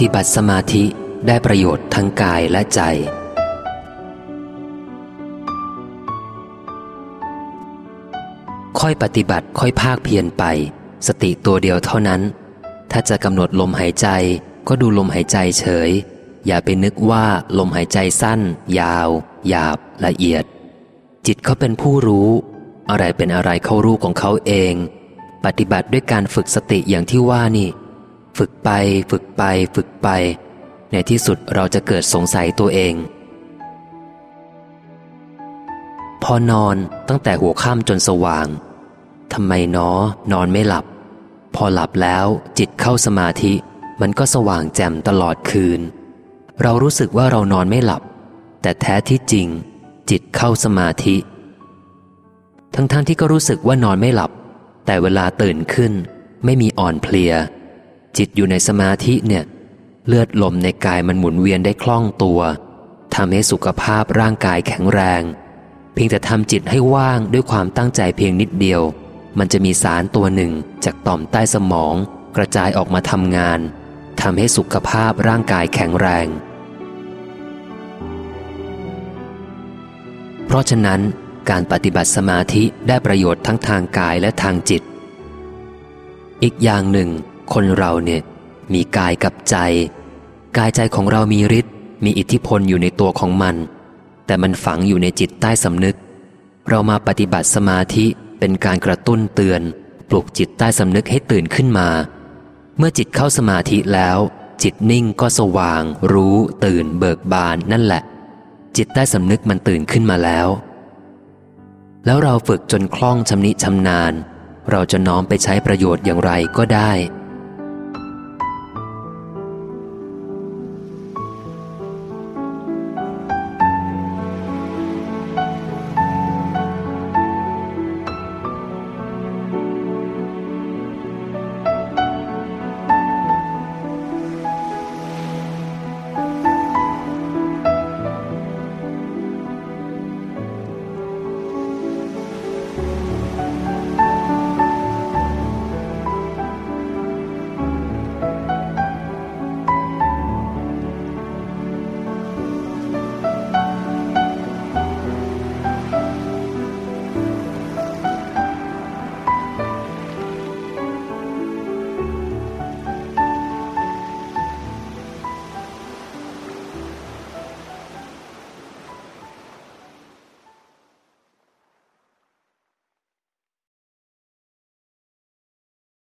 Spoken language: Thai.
ฏิบัติสมาธิได้ประโยชน์ทั้งกายและใจ ค่อยปฏิบัติค่อยภาคเพียรไป สติตัวเดียวเท่านั้น ถ้าจะกำหนดลมหายใจก็ดูลมหายใจเฉย อย่าไปนึกว่าลมหายใจสั้น ยาว หยาบละเอียด จิตเขาเป็นผู้รู้ อะไรเป็นอะไรเขารู้ของเขาเอง ปฏิบัติด้วยการฝึกสติอย่างที่ว่านี่ ฝึกไปฝึกไปฝึกไป ในที่สุดเราจะเกิดสงสัยตัวเอง พอนอนตั้งแต่หัวค่ำจนสว่างทำไมนอนอนไม่หลับ พอหลับแล้วจิตเข้าสมาธิ มันก็สว่างแจ่มตลอดคืน เรารู้สึกว่าเรานอนไม่หลับ แต่แท้ที่จริง จิตเข้าสมาธิ ทั้งๆทที่ก็รู้สึกว่านอนไม่หลับ แต่เวลาตื่นขึ้น ไม่มีอ่อนเพลีย จิตอยู่ในสมาธิเนี่ย เลือดลมในกายมันหมุนเวียนได้คล่องตัวทำให้สุขภาพร่างกายแข็งแรง เพียงแต่ทำจิตให้ว่างด้วยความตั้งใจเพียงนิดเดียว มันจะมีสารตัวหนึ่งจากต่อมใต้สมอง กระจายออกมาทำงานทำให้สุขภาพร่างกายแข็งแรง เพราะฉะนั้นการปฏิบัติสมาธิได้ประโยชน์ทั้งทางกายและทางจิต อีกอย่างหนึ่ง คนเราเนี่ยมีกายกับใจ กายใจของเรามีฤทธิ์มีอิทธิพลอยู่ในตัวของมัน แต่มันฝังอยู่ในจิตใต้สำนึก เรามาปฏิบัติสมาธิเป็นการกระตุ้นเตือน ปลุกจิตใต้สำนึกให้ตื่นขึ้นมา เมื่อจิตเข้าสมาธิแล้ว จิตนิ่งก็สว่าง รู้ ตื่น เบิกบานนั่นแหละ จิตได้สำนึกมันตื่นขึ้นมาแล้ว แล้วเราฝึกจนคล่องชำนิชำนาญ เราจะน้อมไปใช้ประโยชน์อย่างไรก็ได้